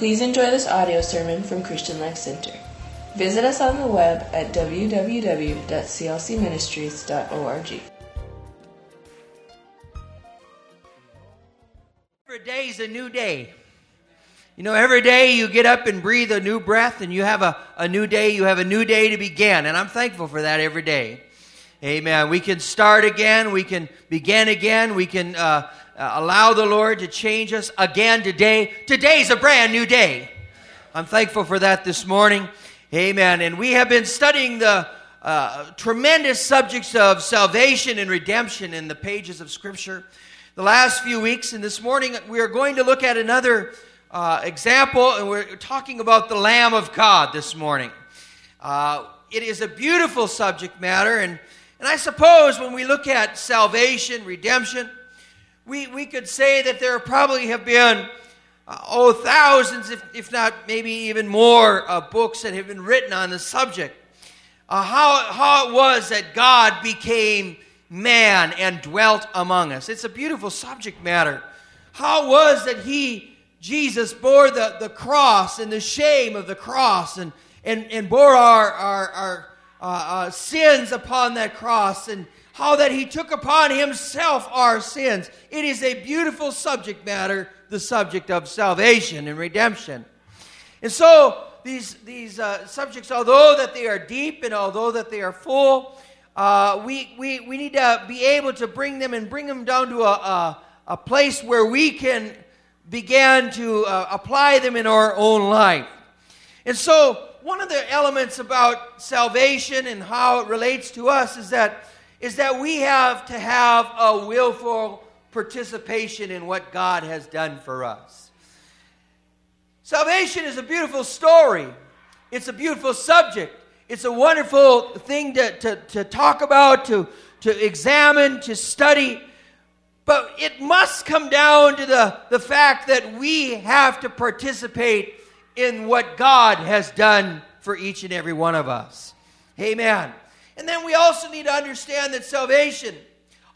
Please enjoy this audio sermon from Christian Life Center. Visit us on the web at www.clcministries.org. Every day is a new day. You know, every day you get up and breathe a new breath and you have a, a new day, you have a new day to begin. And I'm thankful for that every day. Amen. We can start again, we can begin again, we can uh, uh, allow the Lord to change us again today. Today's a brand new day. I'm thankful for that this morning. Amen. And we have been studying the uh, tremendous subjects of salvation and redemption in the pages of Scripture the last few weeks. And this morning we are going to look at another uh, example, and we're talking about the Lamb of God this morning. Uh, it is a beautiful subject matter, and, and I suppose when we look at salvation, redemption, we, we could say that there probably have been, uh, oh, thousands, if, if not maybe even more, uh, books that have been written on the subject. Uh, how, how it was that God became man and dwelt among us. It's a beautiful subject matter. How it was that He, Jesus, bore the, the cross and the shame of the cross and, and, and bore our, our, our uh, uh, sins upon that cross and how that he took upon himself our sins. It is a beautiful subject matter, the subject of salvation and redemption. And so these, these uh, subjects, although that they are deep and although that they are full, uh, we, we, we need to be able to bring them and bring them down to a, a, a place where we can begin to uh, apply them in our own life. And so, one of the elements about salvation and how it relates to us is that is that we have to have a willful participation in what God has done for us. Salvation is a beautiful story, it's a beautiful subject, it's a wonderful thing to, to, to talk about, to, to examine, to study. But it must come down to the, the fact that we have to participate in what God has done for each and every one of us. Amen. And then we also need to understand that salvation,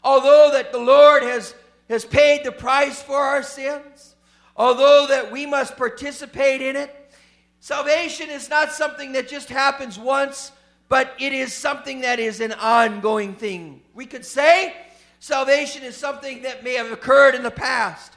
although that the Lord has, has paid the price for our sins, although that we must participate in it, salvation is not something that just happens once, but it is something that is an ongoing thing. We could say salvation is something that may have occurred in the past.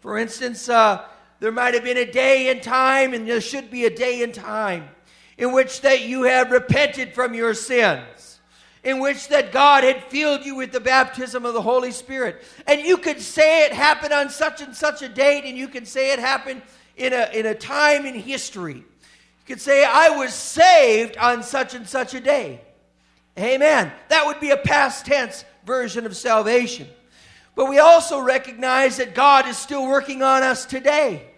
For instance, uh, there might have been a day in time, and there should be a day in time in which that you have repented from your sins in which that God had filled you with the baptism of the Holy Spirit. And you could say it happened on such and such a date, and you can say it happened in a, in a time in history. You could say, I was saved on such and such a day. Amen. That would be a past tense version of salvation. But we also recognize that God is still working on us today.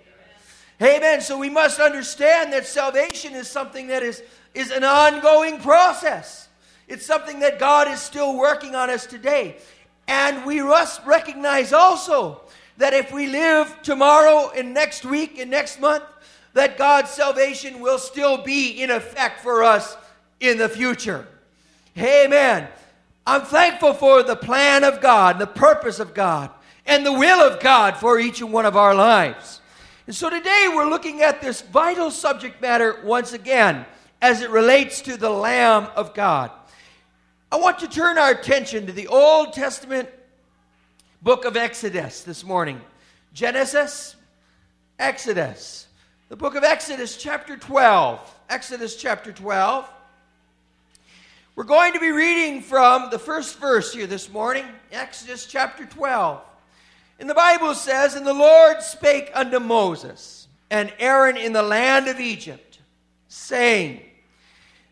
Amen. So we must understand that salvation is something that is, is an ongoing process. It's something that God is still working on us today. And we must recognize also that if we live tomorrow and next week and next month, that God's salvation will still be in effect for us in the future. Amen. I'm thankful for the plan of God, the purpose of God, and the will of God for each and one of our lives. And so today we're looking at this vital subject matter once again as it relates to the Lamb of God. I want to turn our attention to the Old Testament book of Exodus this morning. Genesis, Exodus. The book of Exodus, chapter 12. Exodus, chapter 12. We're going to be reading from the first verse here this morning, Exodus chapter 12. And the Bible says, And the Lord spake unto Moses and Aaron in the land of Egypt, saying,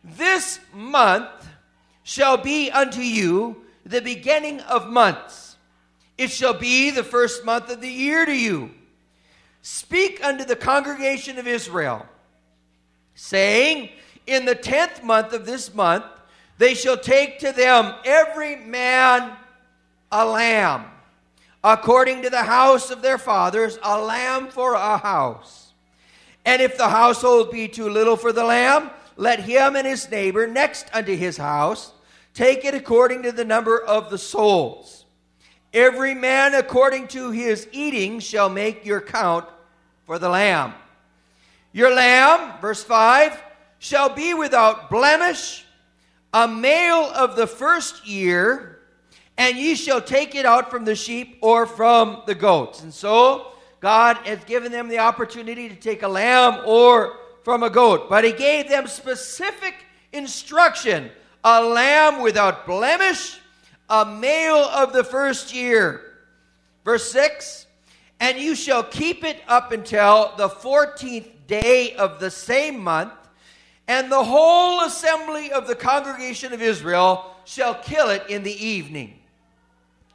This month shall be unto you the beginning of months. It shall be the first month of the year to you. Speak unto the congregation of Israel, saying, In the tenth month of this month, they shall take to them every man a lamb, according to the house of their fathers, a lamb for a house. And if the household be too little for the lamb, let him and his neighbor next unto his house take it according to the number of the souls. Every man according to his eating shall make your count for the lamb. Your lamb, verse 5, shall be without blemish, a male of the first year, and ye shall take it out from the sheep or from the goats. And so God has given them the opportunity to take a lamb or from a goat, but He gave them specific instruction a lamb without blemish, a male of the first year. Verse 6 And you shall keep it up until the 14th day of the same month, and the whole assembly of the congregation of Israel shall kill it in the evening.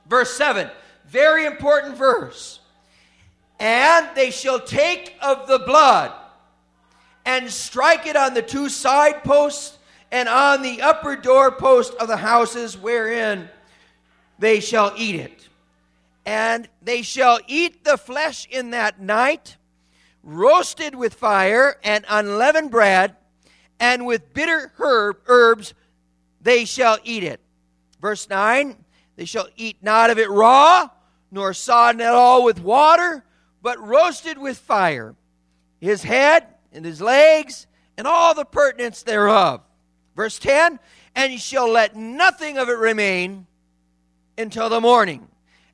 Verse 7, very important verse. And they shall take of the blood and strike it on the two side posts and on the upper doorpost of the houses wherein they shall eat it. And they shall eat the flesh in that night, roasted with fire and unleavened bread, and with bitter herb, herbs they shall eat it. Verse 9 They shall eat not of it raw, nor sodden at all with water, but roasted with fire, his head and his legs, and all the purtenance thereof. Verse 10 And ye shall let nothing of it remain until the morning.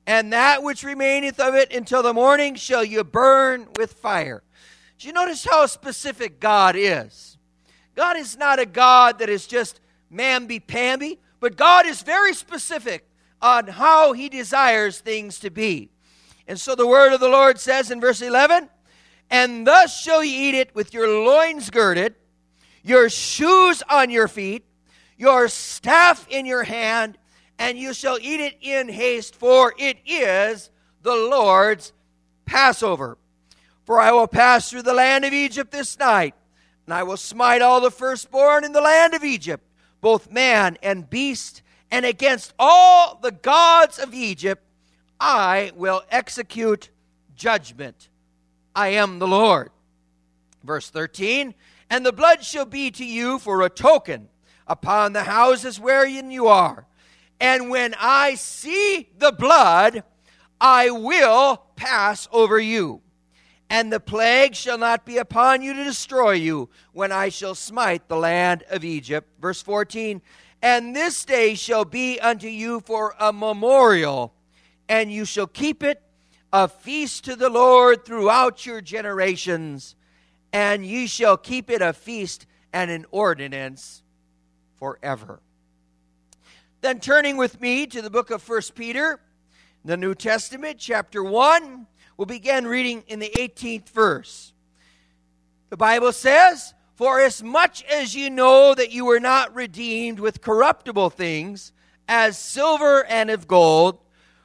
And that which remaineth of it until the morning shall you burn with fire. Do you notice how specific God is? God is not a God that is just mamby pamby, but God is very specific on how He desires things to be. And so the word of the Lord says in verse 11, And thus shall ye eat it with your loins girded, your shoes on your feet, your staff in your hand, and you shall eat it in haste, for it is the Lord's Passover. For I will pass through the land of Egypt this night, and I will smite all the firstborn in the land of Egypt, both man and beast, and against all the gods of Egypt I will execute judgment. I am the Lord. Verse 13 And the blood shall be to you for a token upon the houses wherein you are. And when I see the blood, I will pass over you. And the plague shall not be upon you to destroy you when I shall smite the land of Egypt. Verse 14 And this day shall be unto you for a memorial and you shall keep it a feast to the Lord throughout your generations, and ye shall keep it a feast and an ordinance forever. Then turning with me to the book of First Peter, the New Testament, chapter 1, we'll begin reading in the 18th verse. The Bible says, For as much as you know that you were not redeemed with corruptible things, as silver and of gold,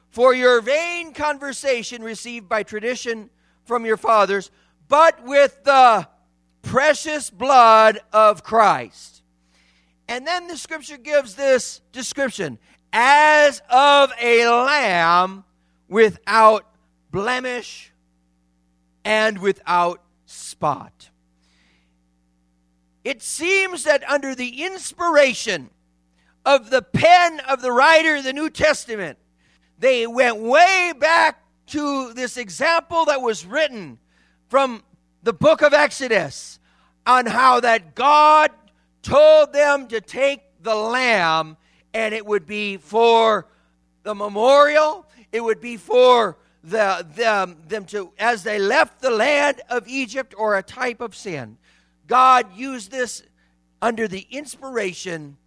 for your vain conversation received by tradition from your fathers, but with the precious blood of Christ. And then the scripture gives this description as of a lamb without blemish and without spot. It seems that under the inspiration of the pen of the writer of the New Testament, they went way back to this example that was written from the book of Exodus on how that God told them to take the lamb and it would be for the memorial, it would be for the, them, them to, as they left the land of Egypt or a type of sin. God used this under the inspiration,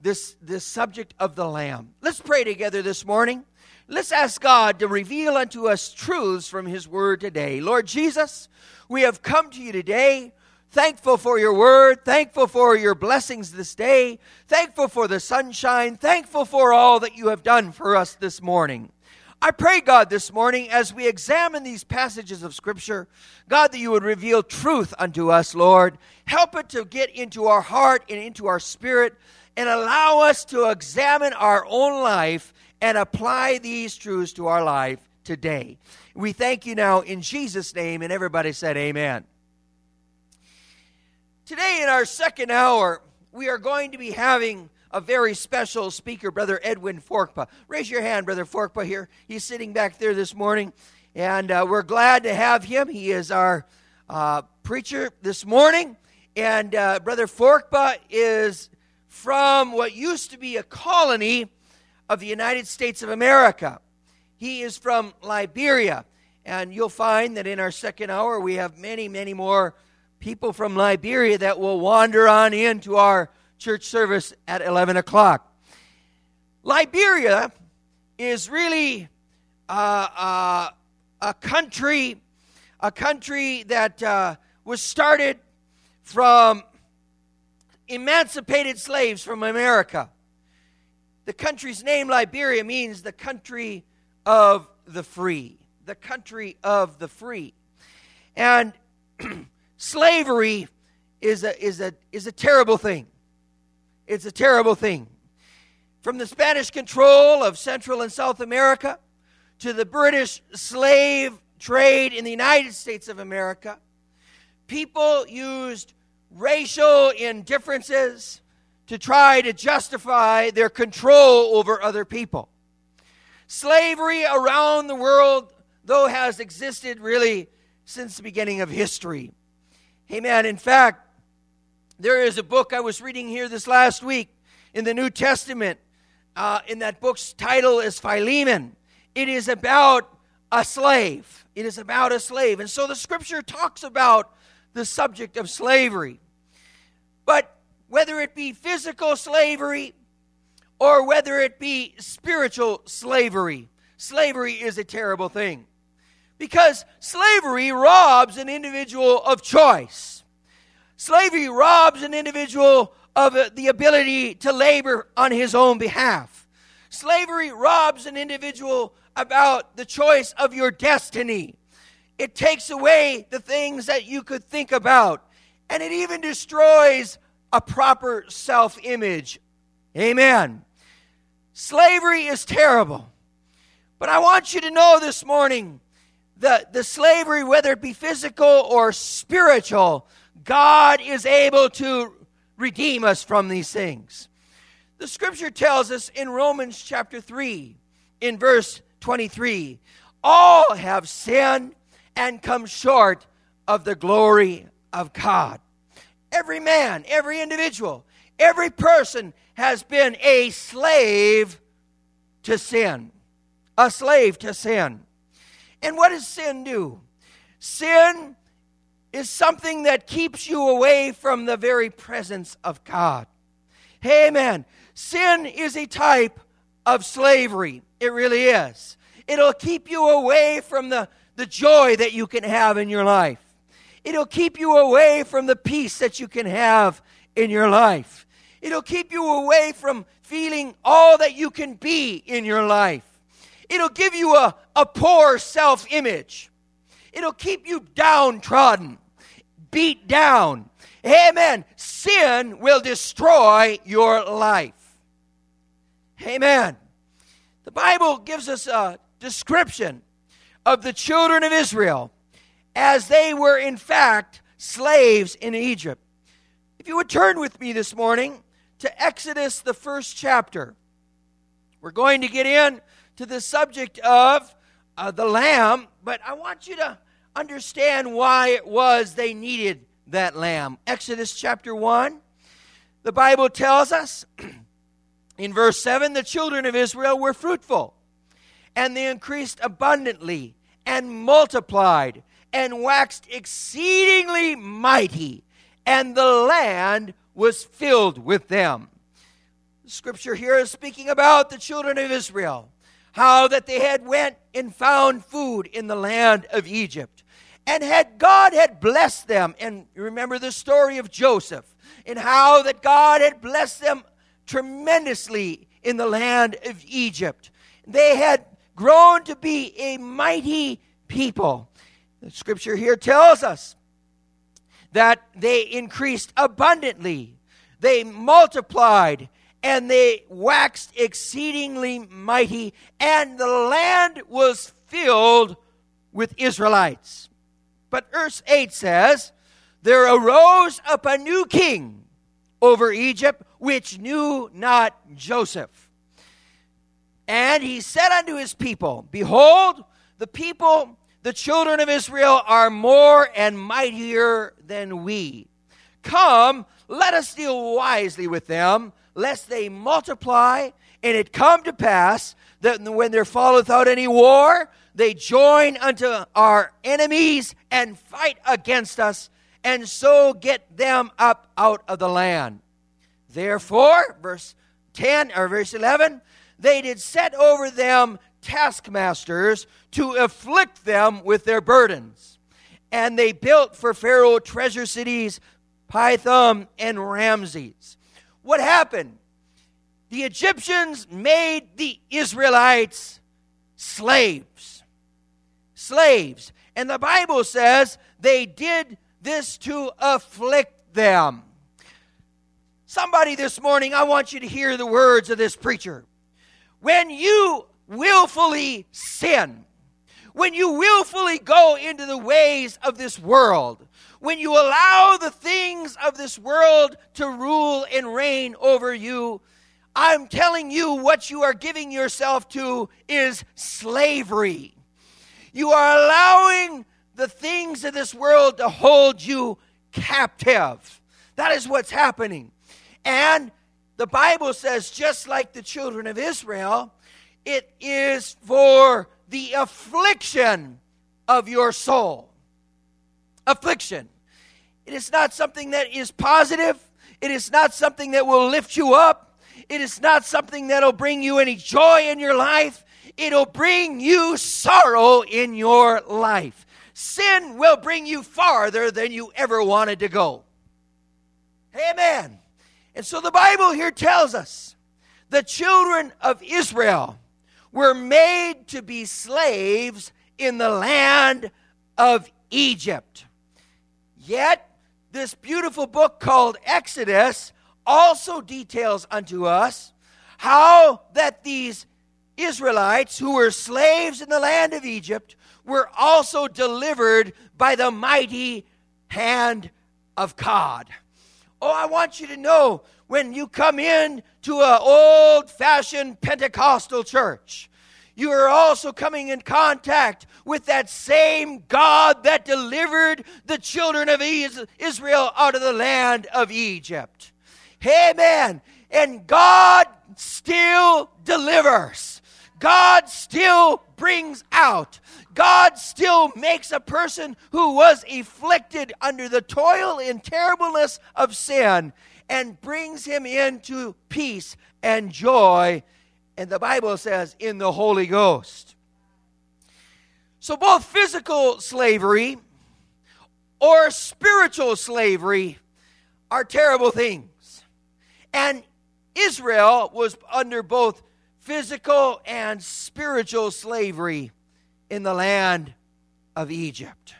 this, this subject of the lamb. Let's pray together this morning. Let's ask God to reveal unto us truths from His Word today. Lord Jesus, we have come to you today thankful for your word, thankful for your blessings this day, thankful for the sunshine, thankful for all that you have done for us this morning. I pray, God, this morning as we examine these passages of Scripture, God, that you would reveal truth unto us, Lord. Help it to get into our heart and into our spirit and allow us to examine our own life and apply these truths to our life today. We thank you now in Jesus' name, and everybody said, Amen. Today, in our second hour, we are going to be having a very special speaker, Brother Edwin Forkpa. Raise your hand, Brother Forkpa, here. He's sitting back there this morning, and uh, we're glad to have him. He is our uh, preacher this morning, and uh, Brother Forkpa is from what used to be a colony of the United States of America. He is from Liberia, and you'll find that in our second hour we have many, many more people from Liberia that will wander on into our church service at 11 o'clock. Liberia is really uh, uh, a country, a country that uh, was started from emancipated slaves from America. The country's name, Liberia, means the country of the free. The country of the free. And slavery is a, is, a, is a terrible thing. It's a terrible thing. From the Spanish control of Central and South America to the British slave trade in the United States of America, people used racial indifferences to try to justify their control over other people. Slavery around the world, though, has existed really since the beginning of history. Amen. In fact, there is a book I was reading here this last week in the New Testament. Uh, in that book's title is Philemon. It is about a slave. It is about a slave. And so the scripture talks about the subject of slavery. But whether it be physical slavery or whether it be spiritual slavery, slavery is a terrible thing. Because slavery robs an individual of choice. Slavery robs an individual of the ability to labor on his own behalf. Slavery robs an individual about the choice of your destiny. It takes away the things that you could think about, and it even destroys a proper self image. Amen. Slavery is terrible. But I want you to know this morning that the slavery, whether it be physical or spiritual, God is able to redeem us from these things. The scripture tells us in Romans chapter 3, in verse 23, all have sinned and come short of the glory of God. Every man, every individual, every person has been a slave to sin. A slave to sin. And what does sin do? Sin is something that keeps you away from the very presence of God. Amen. Sin is a type of slavery. It really is. It'll keep you away from the, the joy that you can have in your life. It'll keep you away from the peace that you can have in your life. It'll keep you away from feeling all that you can be in your life. It'll give you a, a poor self image. It'll keep you downtrodden, beat down. Amen. Sin will destroy your life. Amen. The Bible gives us a description of the children of Israel as they were, in fact, slaves in Egypt. If you would turn with me this morning to Exodus, the first chapter, we're going to get in to the subject of uh, the lamb, but I want you to understand why it was they needed that lamb. Exodus chapter 1, the Bible tells us in verse 7 the children of Israel were fruitful, and they increased abundantly, and multiplied, and waxed exceedingly mighty, and the land was filled with them. The scripture here is speaking about the children of Israel how that they had went and found food in the land of Egypt. And had God had blessed them, and remember the story of Joseph, and how that God had blessed them tremendously in the land of Egypt. They had grown to be a mighty people. The scripture here tells us that they increased abundantly, they multiplied, and they waxed exceedingly mighty, and the land was filled with Israelites. But verse 8 says, There arose up a new king over Egypt, which knew not Joseph. And he said unto his people, Behold, the people the children of Israel are more and mightier than we. Come, let us deal wisely with them, lest they multiply, and it come to pass that when there falleth out any war, they join unto our enemies and fight against us, and so get them up out of the land. Therefore, verse 10 or verse 11, they did set over them taskmasters to afflict them with their burdens. And they built for Pharaoh treasure cities, Pithom and Ramses. What happened? The Egyptians made the Israelites slaves. Slaves. And the Bible says they did this to afflict them. Somebody this morning, I want you to hear the words of this preacher. When you willfully sin, when you willfully go into the ways of this world, when you allow the things of this world to rule and reign over you, I'm telling you what you are giving yourself to is slavery. You are allowing the things of this world to hold you captive. That is what's happening. And the Bible says, just like the children of Israel, it is for the affliction of your soul. Affliction. It is not something that is positive. It is not something that will lift you up. It is not something that will bring you any joy in your life. It'll bring you sorrow in your life. Sin will bring you farther than you ever wanted to go. Amen. And so the Bible here tells us the children of Israel were made to be slaves in the land of Egypt. Yet, this beautiful book called Exodus also details unto us how that these Israelites who were slaves in the land of Egypt were also delivered by the mighty hand of God. Oh, I want you to know when you come in to an old fashioned Pentecostal church, you are also coming in contact with that same God that delivered the children of Israel out of the land of Egypt. Amen. And God still delivers. God still brings out. God still makes a person who was afflicted under the toil and terribleness of sin and brings him into peace and joy. And the Bible says, in the Holy Ghost. So, both physical slavery or spiritual slavery are terrible things. And Israel was under both physical and spiritual slavery in the land of Egypt.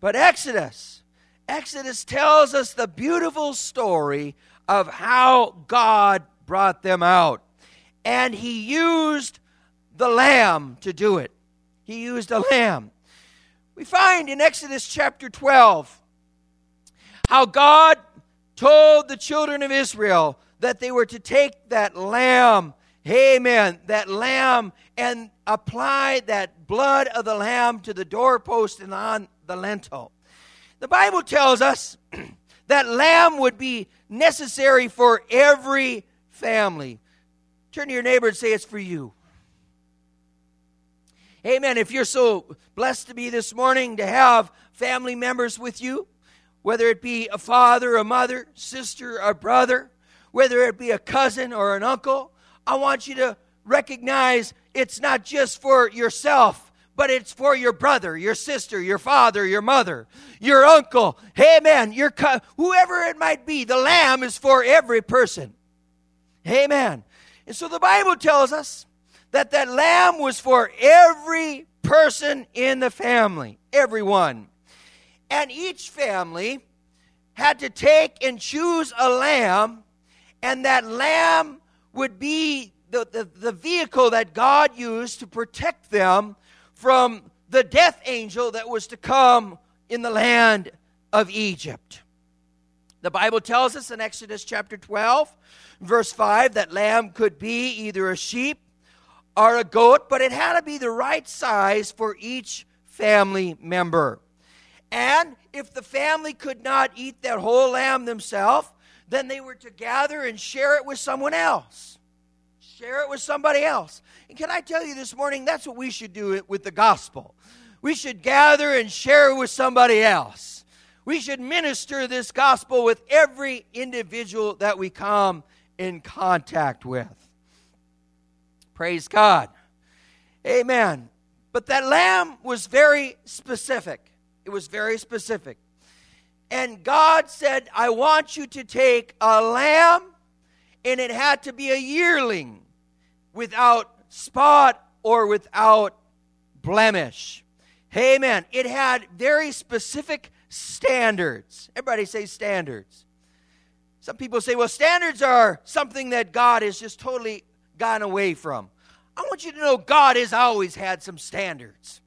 But Exodus, Exodus tells us the beautiful story of how God brought them out. And he used the lamb to do it. He used a lamb. We find in Exodus chapter 12 how God told the children of Israel that they were to take that lamb Amen. That lamb and apply that blood of the lamb to the doorpost and on the lintel. The Bible tells us that lamb would be necessary for every family. Turn to your neighbor and say, It's for you. Amen. If you're so blessed to be this morning to have family members with you, whether it be a father, a mother, sister, a brother, whether it be a cousin or an uncle, I want you to recognize it's not just for yourself, but it's for your brother, your sister, your father, your mother, your uncle. Hey, man, your co- whoever it might be. The lamb is for every person. Amen. And so the Bible tells us that that lamb was for every person in the family, everyone. And each family had to take and choose a lamb, and that lamb would be the, the, the vehicle that God used to protect them from the death angel that was to come in the land of Egypt. The Bible tells us in Exodus chapter 12, verse 5, that lamb could be either a sheep or a goat, but it had to be the right size for each family member. And if the family could not eat that whole lamb themselves, then they were to gather and share it with someone else. Share it with somebody else. And can I tell you this morning, that's what we should do with the gospel. We should gather and share it with somebody else. We should minister this gospel with every individual that we come in contact with. Praise God. Amen. But that lamb was very specific. It was very specific. And God said, I want you to take a lamb, and it had to be a yearling without spot or without blemish. Amen. It had very specific standards. Everybody say standards. Some people say, well, standards are something that God has just totally gone away from. I want you to know God has always had some standards.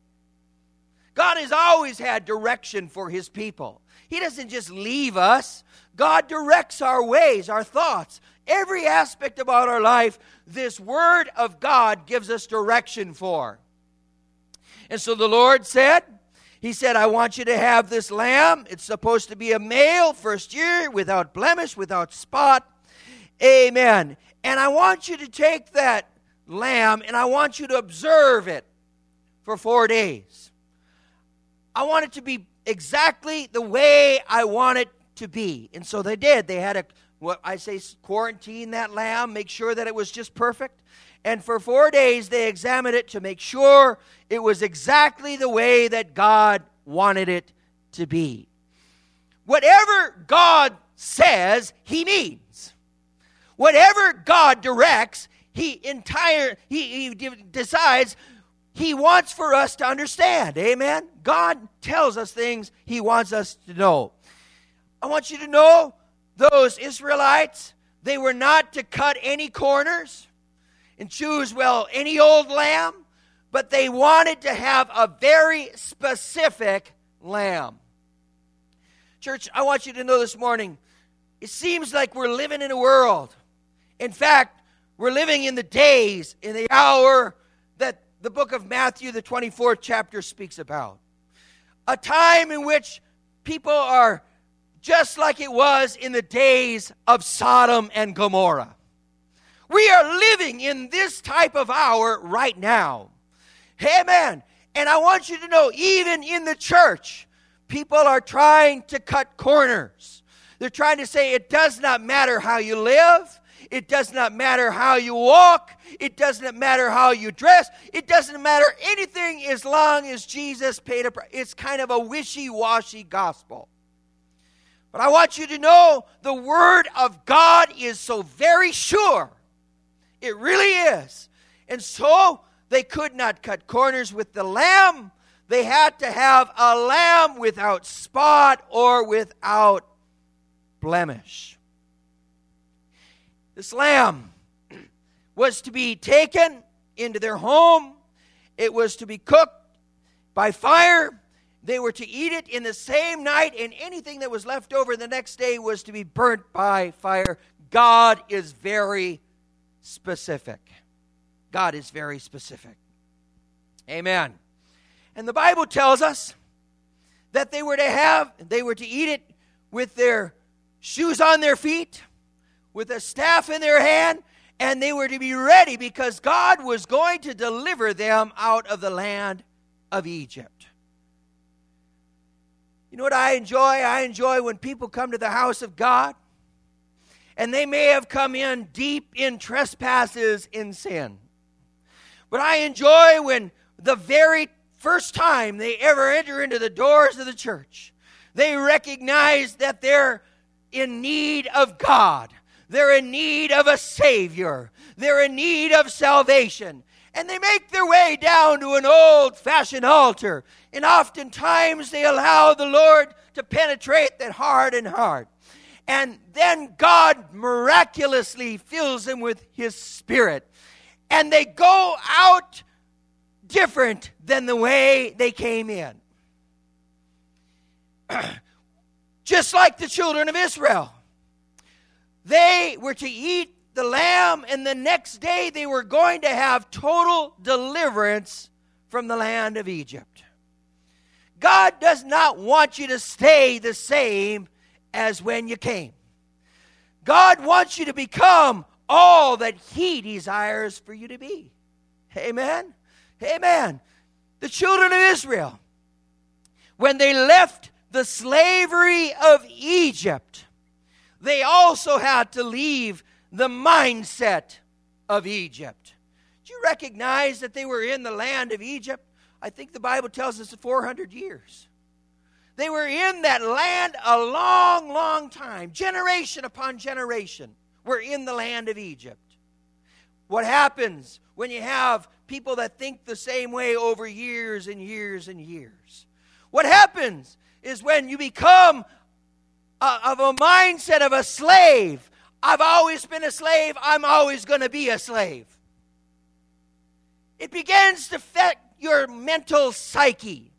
God has always had direction for his people. He doesn't just leave us, God directs our ways, our thoughts. Every aspect about our life, this Word of God gives us direction for. And so the Lord said, He said, I want you to have this lamb. It's supposed to be a male, first year, without blemish, without spot. Amen. And I want you to take that lamb and I want you to observe it for four days. I want it to be exactly the way I want it to be. And so they did. They had a, what I say, quarantine that lamb, make sure that it was just perfect. And for four days, they examined it to make sure it was exactly the way that God wanted it to be. Whatever God says, He means. Whatever God directs, He entire He, he decides he wants for us to understand. Amen. God tells us things He wants us to know. I want you to know those Israelites, they were not to cut any corners and choose, well, any old lamb, but they wanted to have a very specific lamb. Church, I want you to know this morning, it seems like we're living in a world. In fact, we're living in the days, in the hour that the book of Matthew, the 24th chapter, speaks about. A time in which people are just like it was in the days of Sodom and Gomorrah. We are living in this type of hour right now. Amen. And I want you to know, even in the church, people are trying to cut corners. They're trying to say it does not matter how you live, it does not matter how you walk. It doesn't matter how you dress. It doesn't matter anything as long as Jesus paid a price. It's kind of a wishy washy gospel. But I want you to know the Word of God is so very sure. It really is. And so they could not cut corners with the lamb. They had to have a lamb without spot or without blemish. This lamb was to be taken into their home, it was to be cooked by fire. They were to eat it in the same night, and anything that was left over the next day was to be burnt by fire. God is very specific. God is very specific. Amen. And the Bible tells us that they were to have, they were to eat it with their shoes on their feet with a staff in their hand, and they were to be ready because God was going to deliver them out of the land of Egypt. You know what I enjoy? I enjoy when people come to the house of God and they may have come in deep in trespasses in sin. But I enjoy when the very first time they ever enter into the doors of the church, they recognize that they're in need of God they're in need of a Savior. They're in need of salvation. And they make their way down to an old fashioned altar. And oftentimes they allow the Lord to penetrate that heart and heart. And then God miraculously fills them with His Spirit. And they go out different than the way they came in. Just like the children of Israel. They were to eat the lamb, and the next day they were going to have total deliverance from the land of Egypt. God does not want you to stay the same as when you came. God wants you to become all that He desires for you to be. Amen. Amen. The children of Israel, when they left the slavery of Egypt, they also had to leave the mindset of Egypt. Do you recognize that they were in the land of Egypt? I think the Bible tells us 400 years. They were in that land a long, long time, generation upon generation. Were in the land of Egypt. What happens when you have people that think the same way over years and years and years? What happens is when you become of a mindset of a slave. I've always been a slave, I'm always going to be a slave. It begins to affect your mental psyche.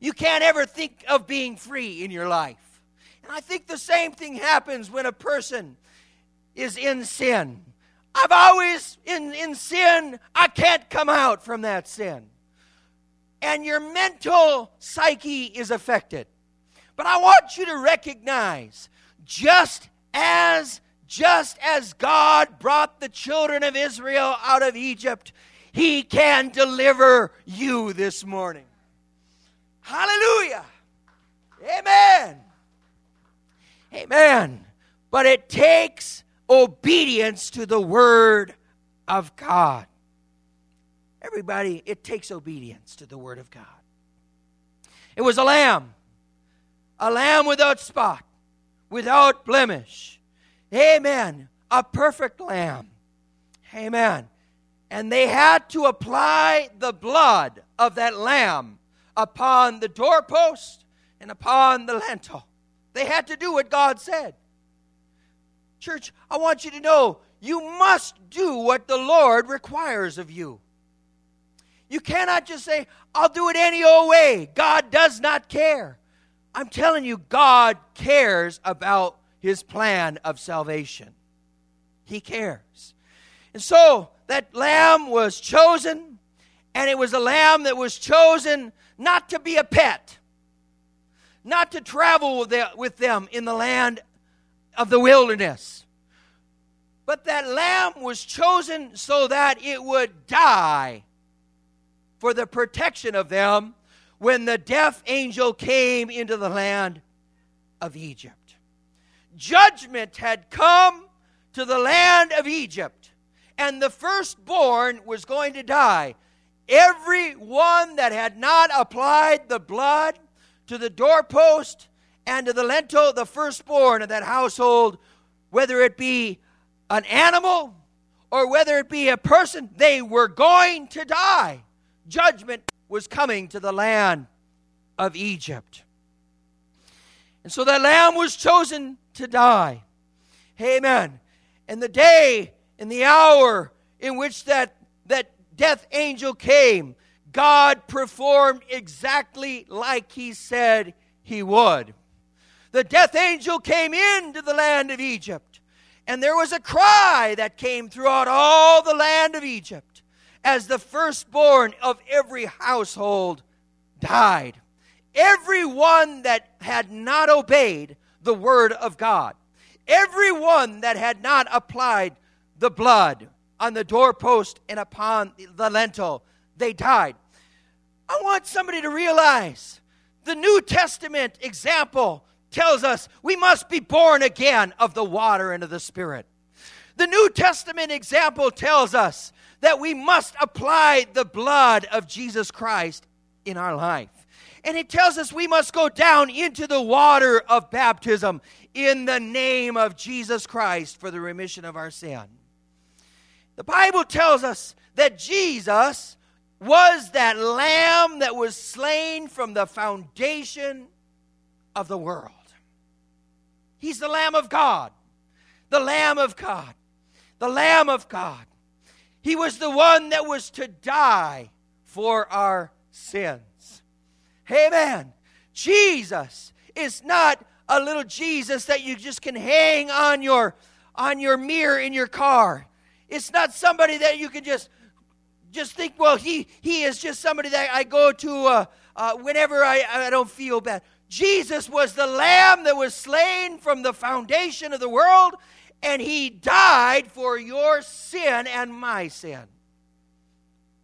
You can't ever think of being free in your life. And I think the same thing happens when a person is in sin. I've always, in, in sin, I can't come out from that sin. And your mental psyche is affected. But I want you to recognize just as just as God brought the children of Israel out of Egypt, he can deliver you this morning. Hallelujah. Amen. Amen. But it takes obedience to the Word of God. Everybody, it takes obedience to the Word of God. It was a lamb, a lamb without spot, without blemish. Amen. A perfect lamb. Amen. And they had to apply the blood of that lamb upon the doorpost and upon the lintel. They had to do what God said. Church, I want you to know you must do what the Lord requires of you. You cannot just say, I'll do it any old way. God does not care. I'm telling you, God cares about his plan of salvation. He cares. And so that lamb was chosen, and it was a lamb that was chosen not to be a pet, not to travel with them in the land of the wilderness. But that lamb was chosen so that it would die for the protection of them when the death angel came into the land of Egypt. Judgment had come to the land of Egypt, and the firstborn was going to die. Every one that had not applied the blood to the doorpost and to the lintel, of the firstborn of that household, whether it be an animal or whether it be a person, they were going to die. Judgment was coming to the land of Egypt. And so that lamb was chosen to die. Amen. And the day and the hour in which that, that death angel came, God performed exactly like he said he would. The death angel came into the land of Egypt, and there was a cry that came throughout all the land of Egypt as the firstborn of every household died. Everyone that had not obeyed the word of God, everyone that had not applied the blood on the doorpost and upon the lintel, they died. I want somebody to realize the New Testament example tells us we must be born again of the water and of the Spirit. The New Testament example tells us that we must apply the blood of Jesus Christ in our life. And it tells us we must go down into the water of baptism in the name of Jesus Christ for the remission of our sin. The Bible tells us that Jesus was that lamb that was slain from the foundation of the world. He's the Lamb of God. The Lamb of God. The Lamb of God. He was the one that was to die for our sins. Amen. Jesus is not a little Jesus that you just can hang on your on your mirror in your car. It's not somebody that you can just just think, well, he he is just somebody that I go to a, uh, whenever I, I don't feel bad. Jesus was the lamb that was slain from the foundation of the world, and he died for your sin and my sin.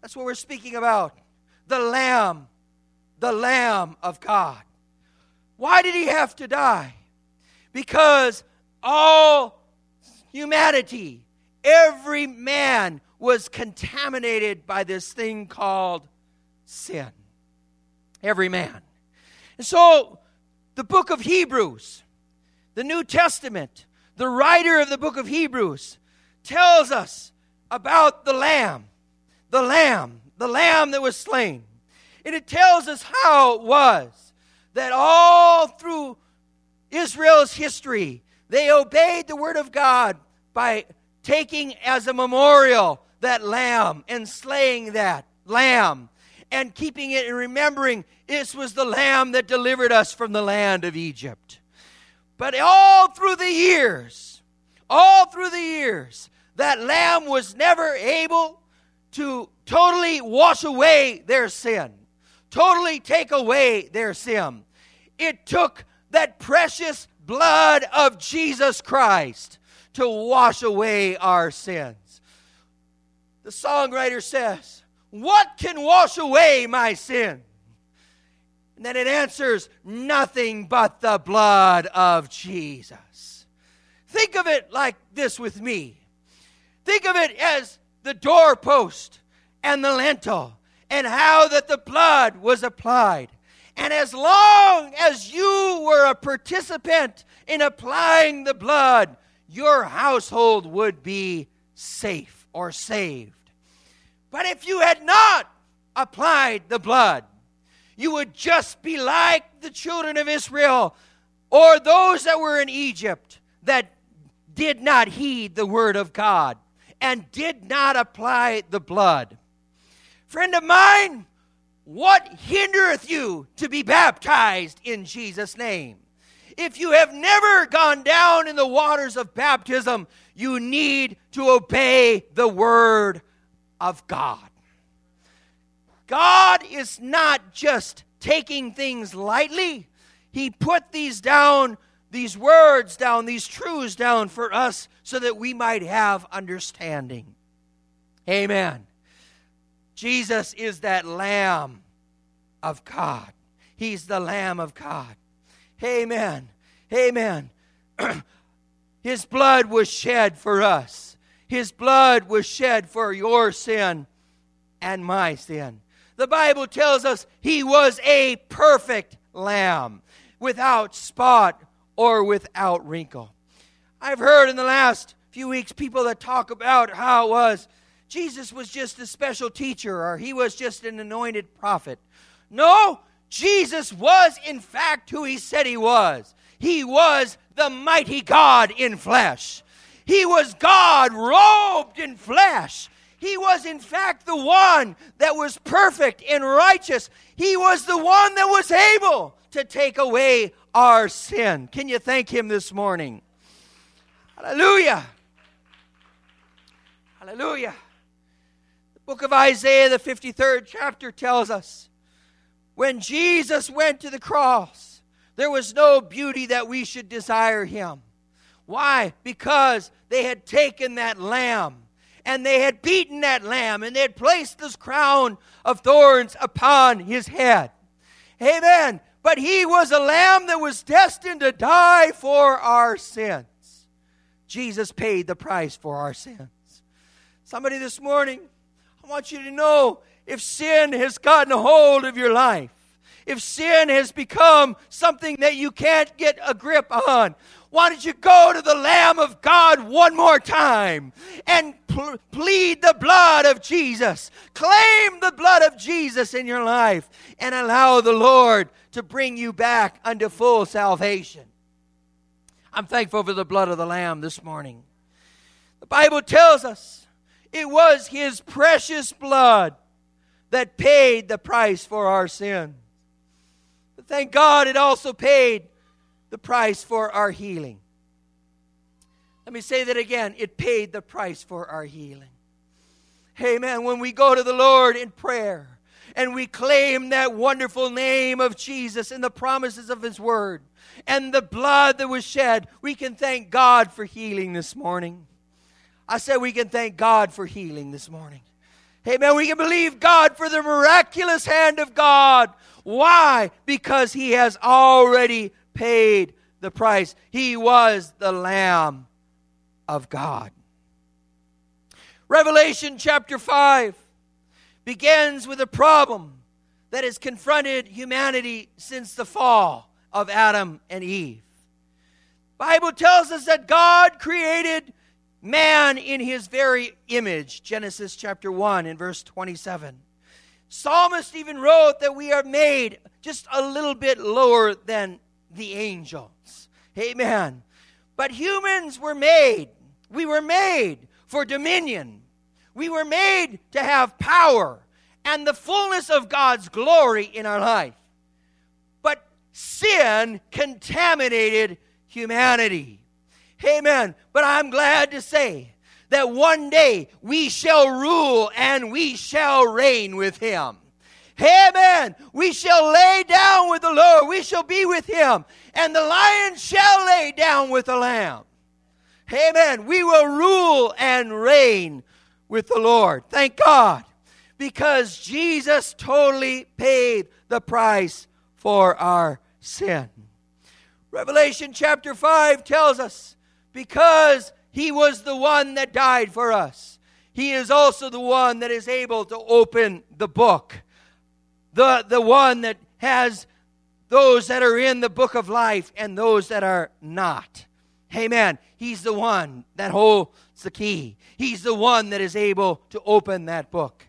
That's what we're speaking about. The lamb, the lamb of God. Why did he have to die? Because all humanity, every man was contaminated by this thing called sin. Every man. And so, the book of Hebrews, the New Testament, the writer of the book of Hebrews tells us about the Lamb, the Lamb, the Lamb that was slain. And it tells us how it was that all through Israel's history, they obeyed the word of God by taking as a memorial that lamb and slaying that lamb and keeping it and remembering this was the lamb that delivered us from the land of Egypt. But all through the years, all through the years, that lamb was never able to totally wash away their sin, totally take away their sin. It took that precious blood of Jesus Christ to wash away our sins. The songwriter says, What can wash away my sin? And then it answers, Nothing but the blood of Jesus. Think of it like this with me. Think of it as the doorpost and the lintel, and how that the blood was applied. And as long as you were a participant in applying the blood, your household would be safe or saved. But if you had not applied the blood, you would just be like the children of Israel or those that were in Egypt that did not heed the word of God and did not apply the blood. Friend of mine, what hindereth you to be baptized in Jesus' name? If you have never gone down in the waters of baptism, you need to obey the word of God. God is not just taking things lightly, He put these down, these words down, these truths down for us so that we might have understanding. Amen. Jesus is that Lamb of God. He's the Lamb of God. Amen. Amen. His blood was shed for us. His blood was shed for your sin and my sin. The Bible tells us he was a perfect lamb without spot or without wrinkle. I've heard in the last few weeks people that talk about how it was Jesus was just a special teacher or he was just an anointed prophet. No, Jesus was, in fact, who he said he was. He was the mighty God in flesh. He was God robed in flesh. He was, in fact, the one that was perfect and righteous. He was the one that was able to take away our sin. Can you thank Him this morning? Hallelujah. Hallelujah. The book of Isaiah, the 53rd chapter, tells us when Jesus went to the cross, there was no beauty that we should desire him. Why? Because they had taken that lamb and they had beaten that lamb and they had placed this crown of thorns upon his head. Amen. But he was a lamb that was destined to die for our sins. Jesus paid the price for our sins. Somebody this morning, I want you to know if sin has gotten a hold of your life, if sin has become something that you can't get a grip on, why don't you go to the Lamb of God one more time and pl- plead the blood of Jesus? Claim the blood of Jesus in your life and allow the Lord to bring you back unto full salvation. I'm thankful for the blood of the Lamb this morning. The Bible tells us it was His precious blood that paid the price for our sin. But thank God it also paid the price for our healing. Let me say that again. It paid the price for our healing. Amen. When we go to the Lord in prayer and we claim that wonderful name of Jesus and the promises of His Word and the blood that was shed, we can thank God for healing this morning. I said we can thank God for healing this morning. Amen. We can believe God for the miraculous hand of God. Why? Because He has already paid the price. He was the Lamb of God. Revelation chapter 5 begins with a problem that has confronted humanity since the fall of Adam and Eve. Bible tells us that God created man in his very image. Genesis chapter 1 and verse 27. Psalmist even wrote that we are made just a little bit lower than the angels. Amen. But humans were made. We were made for dominion. We were made to have power and the fullness of God's glory in our life. But sin contaminated humanity. Amen. But I'm glad to say that one day we shall rule and we shall reign with him. Amen. We shall lay down with the Lord. We shall be with him. And the lion shall lay down with the lamb. Amen. We will rule and reign with the Lord. Thank God. Because Jesus totally paid the price for our sin. Revelation chapter 5 tells us because he was the one that died for us, he is also the one that is able to open the book. The, the one that has those that are in the book of life and those that are not. Amen. He's the one that holds the key. He's the one that is able to open that book.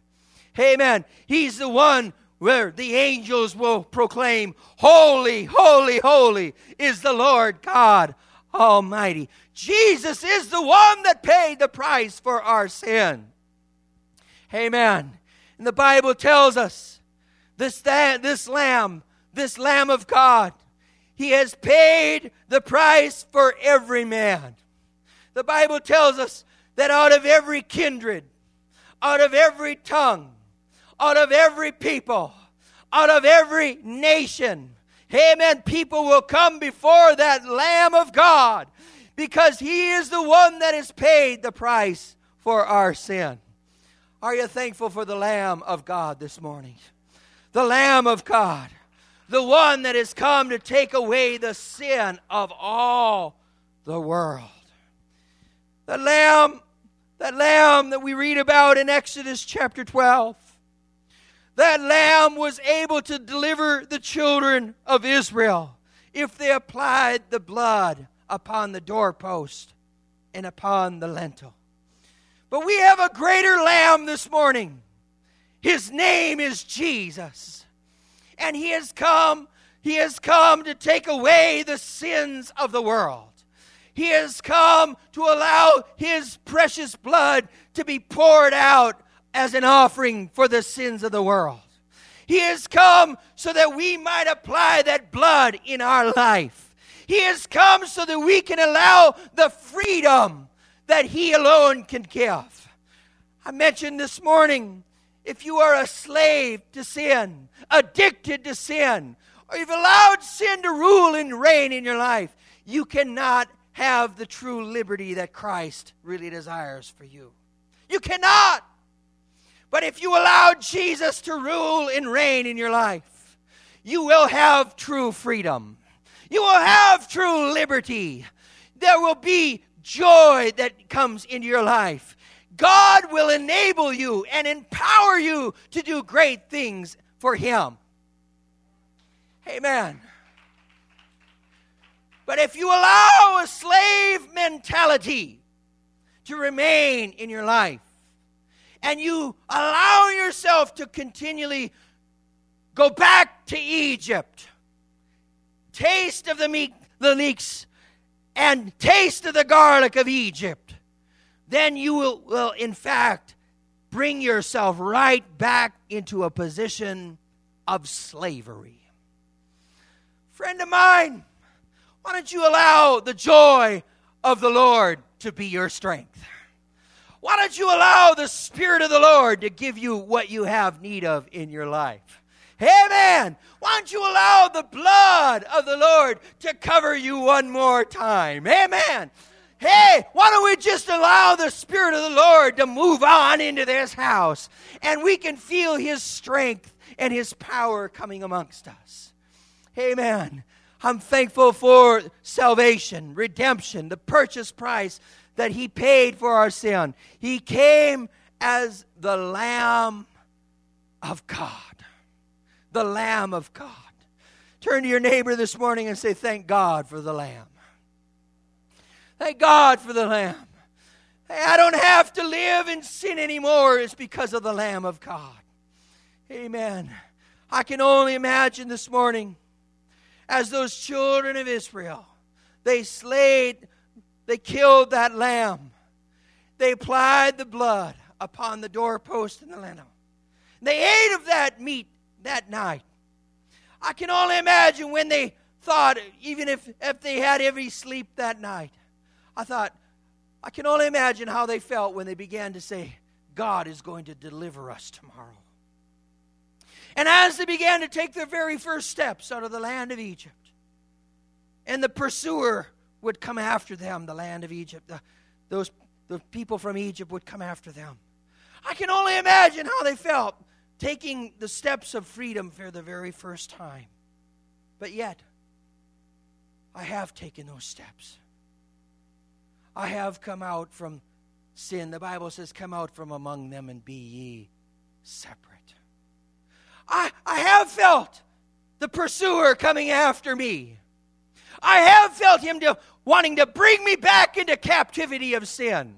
Amen. He's the one where the angels will proclaim, Holy, holy, holy is the Lord God Almighty. Jesus is the one that paid the price for our sin. Amen. And the Bible tells us this, this lamb, this lamb of God, he has paid the price for every man. The Bible tells us that out of every kindred, out of every tongue, out of every people, out of every nation, amen, people will come before that Lamb of God because he is the one that has paid the price for our sin. Are you thankful for the Lamb of God this morning? The Lamb of God the one that has come to take away the sin of all the world. The lamb, that lamb that we read about in Exodus chapter 12. That lamb was able to deliver the children of Israel if they applied the blood upon the doorpost and upon the lintel. But we have a greater lamb this morning. His name is Jesus. And he has come he has come to take away the sins of the world. He has come to allow his precious blood to be poured out as an offering for the sins of the world. He has come so that we might apply that blood in our life. He has come so that we can allow the freedom that he alone can give. I mentioned this morning if you are a slave to sin, addicted to sin, or you've allowed sin to rule and reign in your life, you cannot have the true liberty that Christ really desires for you. You cannot. But if you allow Jesus to rule and reign in your life, you will have true freedom. You will have true liberty. There will be joy that comes into your life. God will enable you and empower you to do great things for Him. Amen. But if you allow a slave mentality to remain in your life, and you allow yourself to continually go back to Egypt, taste of the meat, the leeks, and taste of the garlic of Egypt, then you will, will, in fact, bring yourself right back into a position of slavery. Friend of mine, why don't you allow the joy of the Lord to be your strength? Why don't you allow the Spirit of the Lord to give you what you have need of in your life? Amen. Why don't you allow the blood of the Lord to cover you one more time? Amen. Hey, why don't we just allow the Spirit of the Lord to move on into this house and we can feel His strength and His power coming amongst us? Amen. I'm thankful for salvation, redemption, the purchase price that He paid for our sin. He came as the Lamb of God. The Lamb of God. Turn to your neighbor this morning and say, Thank God for the Lamb. Thank God for the Lamb. Hey, I don't have to live in sin anymore. It's because of the Lamb of God. Amen. I can only imagine this morning as those children of Israel, they slayed, they killed that lamb. They applied the blood upon the doorpost and the lintel. They ate of that meat that night. I can only imagine when they thought, even if, if they had every sleep that night, I thought, I can only imagine how they felt when they began to say, God is going to deliver us tomorrow. And as they began to take their very first steps out of the land of Egypt, and the pursuer would come after them, the land of Egypt, the, those the people from Egypt would come after them. I can only imagine how they felt taking the steps of freedom for the very first time. But yet, I have taken those steps. I have come out from sin. The Bible says, Come out from among them and be ye separate. I, I have felt the pursuer coming after me. I have felt him to, wanting to bring me back into captivity of sin.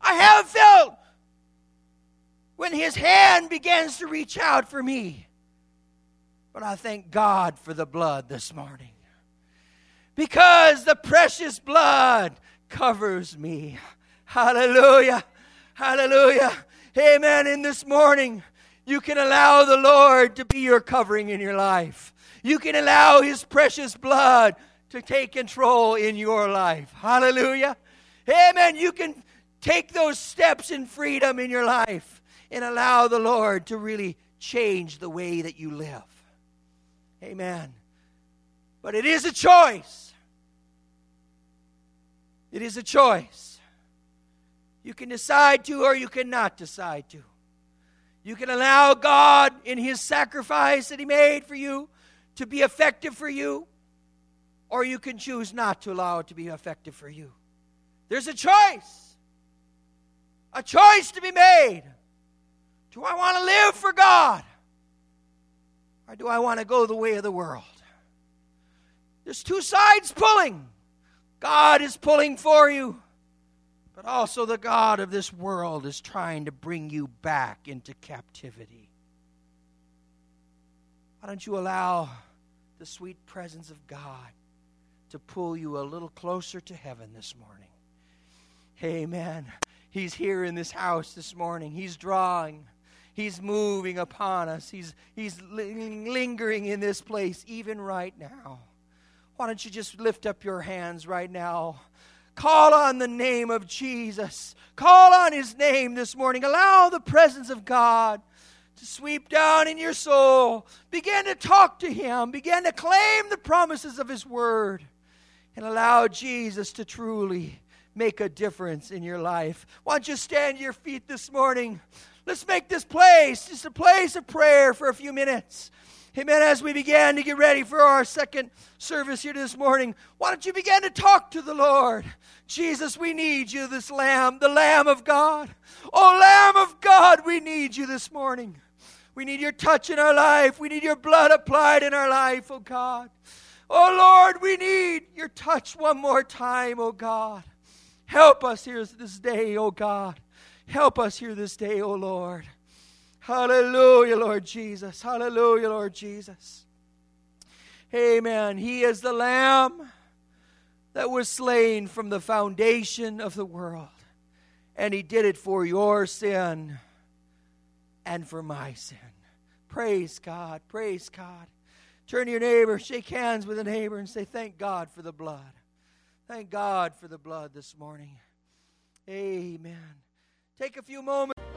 I have felt when his hand begins to reach out for me. But I thank God for the blood this morning. Because the precious blood covers me. Hallelujah. Hallelujah. Amen. In this morning, you can allow the Lord to be your covering in your life. You can allow His precious blood to take control in your life. Hallelujah. Amen. You can take those steps in freedom in your life and allow the Lord to really change the way that you live. Amen. But it is a choice. It is a choice. You can decide to or you cannot decide to. You can allow God in His sacrifice that He made for you to be effective for you, or you can choose not to allow it to be effective for you. There's a choice. A choice to be made. Do I want to live for God? Or do I want to go the way of the world? There's two sides pulling. God is pulling for you. But also, the God of this world is trying to bring you back into captivity. Why don't you allow the sweet presence of God to pull you a little closer to heaven this morning? Amen. He's here in this house this morning. He's drawing. He's moving upon us. He's, he's lingering in this place even right now. Why don't you just lift up your hands right now? Call on the name of Jesus. Call on his name this morning. Allow the presence of God to sweep down in your soul. Begin to talk to him. Begin to claim the promises of his word. And allow Jesus to truly make a difference in your life. Why don't you stand to your feet this morning? Let's make this place just a place of prayer for a few minutes. Amen. As we began to get ready for our second service here this morning, why don't you begin to talk to the Lord? Jesus, we need you, this Lamb, the Lamb of God. Oh, Lamb of God, we need you this morning. We need your touch in our life. We need your blood applied in our life, oh God. Oh Lord, we need your touch one more time, oh God. Help us here this day, oh God. Help us here this day, oh Lord. Hallelujah, Lord Jesus. Hallelujah, Lord Jesus. Amen. He is the Lamb that was slain from the foundation of the world. And He did it for your sin and for my sin. Praise God. Praise God. Turn to your neighbor, shake hands with a neighbor, and say, Thank God for the blood. Thank God for the blood this morning. Amen. take a few moments.